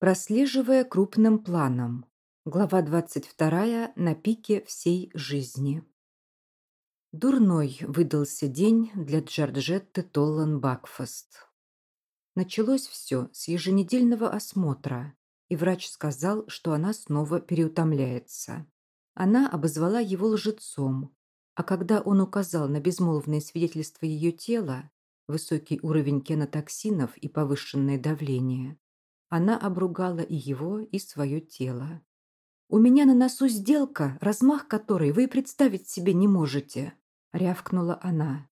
Прослеживая крупным планом. Глава 22 на пике всей жизни. Дурной выдался день для Джорджетты Толлан Бакфаст. Началось все с еженедельного осмотра, и врач сказал, что она снова переутомляется. Она обозвала его лжецом, а когда он указал на безмолвные свидетельства ее тела, высокий уровень кенотоксинов и повышенное давление, она обругала и его, и свое тело. «У меня на носу сделка, размах которой вы представить себе не можете», — рявкнула она.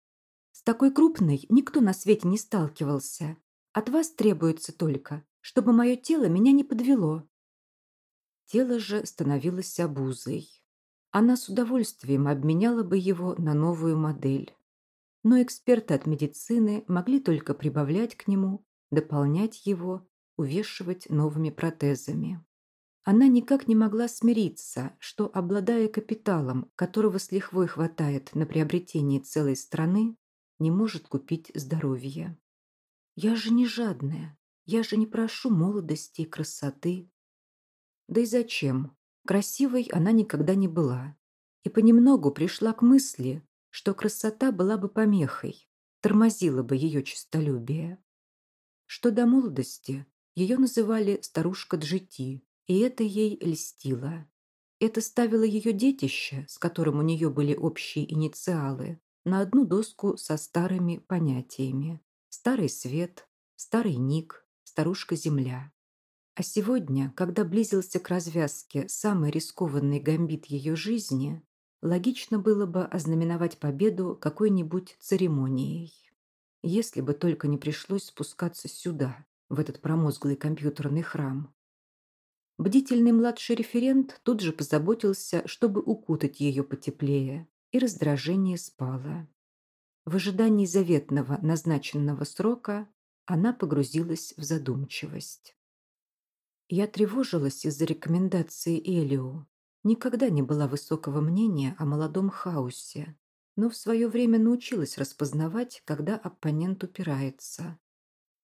«С такой крупной никто на свете не сталкивался. От вас требуется только, чтобы мое тело меня не подвело». Тело же становилось обузой. Она с удовольствием обменяла бы его на новую модель. Но эксперты от медицины могли только прибавлять к нему, дополнять его увешивать новыми протезами. Она никак не могла смириться, что, обладая капиталом, которого с лихвой хватает на приобретение целой страны, не может купить здоровье. «Я же не жадная, я же не прошу молодости и красоты». Да и зачем? Красивой она никогда не была. И понемногу пришла к мысли, что красота была бы помехой, тормозила бы ее честолюбие. Что до молодости, ее называли старушка Джити, и это ей льстило. Это ставило ее детище, с которым у нее были общие инициалы, на одну доску со старыми понятиями. Старый свет, старый ник, старушка-земля. А сегодня, когда близился к развязке самый рискованный гамбит ее жизни, логично было бы ознаменовать победу какой-нибудь церемонией. Если бы только не пришлось спускаться сюда, в этот промозглый компьютерный храм. Бдительный младший референт тут же позаботился, чтобы укутать ее потеплее, и раздражение спало. В ожидании заветного назначенного срока она погрузилась в задумчивость. Я тревожилась из-за рекомендации Элио. Никогда не была высокого мнения о молодом хаосе, но в свое время научилась распознавать, когда оппонент упирается.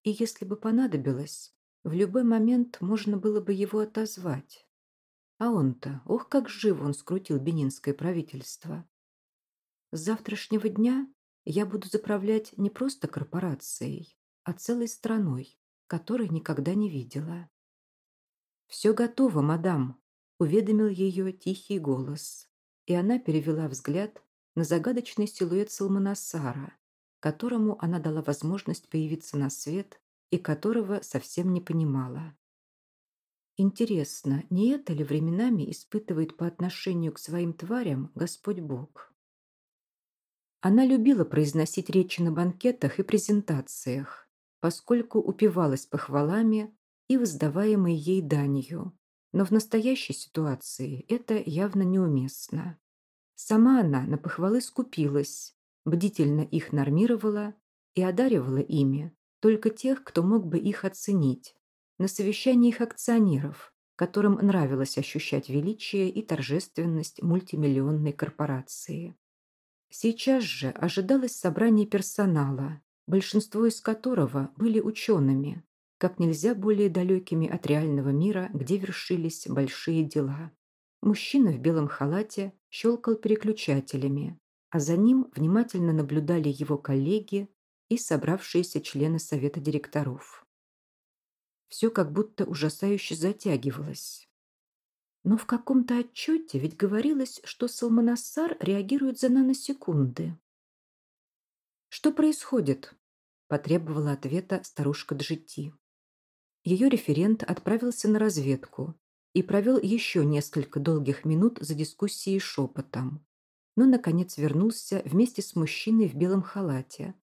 И если бы понадобилось, в любой момент можно было бы его отозвать. А он-то, ох, как живо он скрутил бенинское правительство. С завтрашнего дня я буду заправлять не просто корпорацией, а целой страной, которой никогда не видела. «Все готово, мадам», — уведомил ее тихий голос, и она перевела взгляд на загадочный силуэт Салманасара, которому она дала возможность появиться на свет и которого совсем не понимала. Интересно, не это ли временами испытывает по отношению к своим тварям Господь Бог? Она любила произносить речи на банкетах и презентациях, поскольку упивалась похвалами и воздаваемой ей данью, но в настоящей ситуации это явно неуместно. Сама она на похвалы скупилась, бдительно их нормировала и одаривала ими только тех, кто мог бы их оценить, на совещаниях акционеров, которым нравилось ощущать величие и торжественность мультимиллионной корпорации. Сейчас же ожидалось собрание персонала, большинство из которого были учеными, как нельзя более далекими от реального мира, где вершились большие дела. Мужчина в белом халате щелкал переключателями, а за ним внимательно наблюдали его коллеги и собравшиеся члены совета директоров. Все как будто ужасающе затягивалось. Но в каком-то отчете ведь говорилось, что Салманассар реагирует за наносекунды. «Что происходит?» – потребовала ответа старушка Джити. Ее референт отправился на разведку и провел еще несколько долгих минут за дискуссией шепотом, но, наконец, вернулся вместе с мужчиной в белом халате,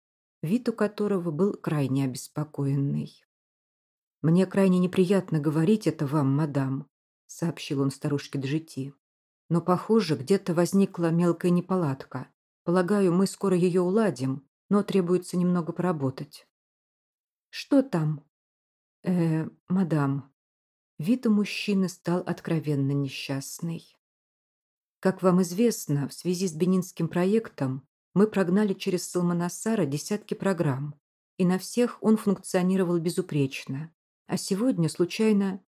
вид у которого был крайне обеспокоенный. «Мне крайне неприятно говорить это вам, мадам», сообщил он старушке Джити. «Но, похоже, где-то возникла мелкая неполадка. Полагаю, мы скоро ее уладим, но требуется немного поработать». «Что там?» «Э, мадам». Вид у мужчины стал откровенно несчастный. Как вам известно, в связи с Бенинским проектом мы прогнали через Салманасара десятки программ, и на всех он функционировал безупречно. А сегодня случайно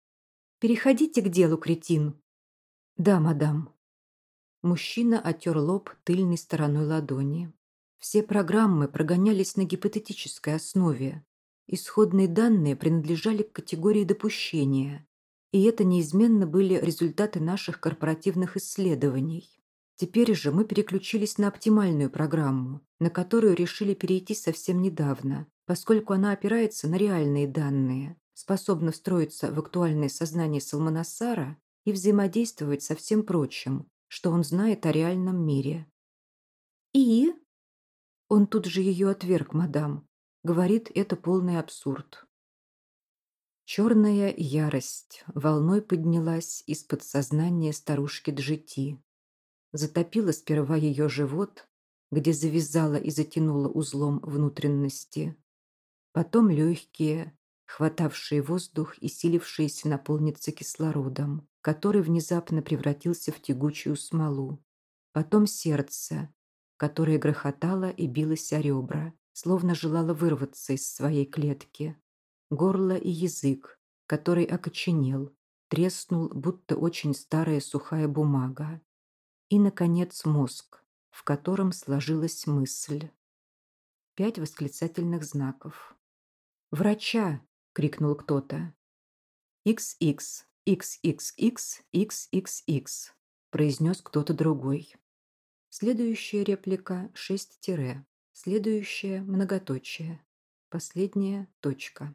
Переходите к делу, кретин. Да, мадам. Мужчина отер лоб тыльной стороной ладони. Все программы прогонялись на гипотетической основе. Исходные данные принадлежали к категории допущения, и это неизменно были результаты наших корпоративных исследований. Теперь же мы переключились на оптимальную программу, на которую решили перейти совсем недавно, поскольку она опирается на реальные данные, способна встроиться в актуальное сознание Салманасара и взаимодействовать со всем прочим, что он знает о реальном мире. «И?» Он тут же ее отверг, мадам. Говорит, это полный абсурд. Черная ярость волной поднялась из подсознания старушки Джити. Затопила сперва ее живот, где завязала и затянула узлом внутренности. Потом легкие, хватавшие воздух и силившиеся наполниться кислородом, который внезапно превратился в тягучую смолу. Потом сердце, которое грохотало и билось о ребра, словно желало вырваться из своей клетки горло и язык, который окоченел, треснул, будто очень старая сухая бумага. И, наконец, мозг, в котором сложилась мысль. Пять восклицательных знаков. «Врача!» — крикнул кто-то. «XX, XXX, XXX», — произнес кто-то другой. Следующая реплика — шесть тире. Следующая — многоточие. Последняя — точка.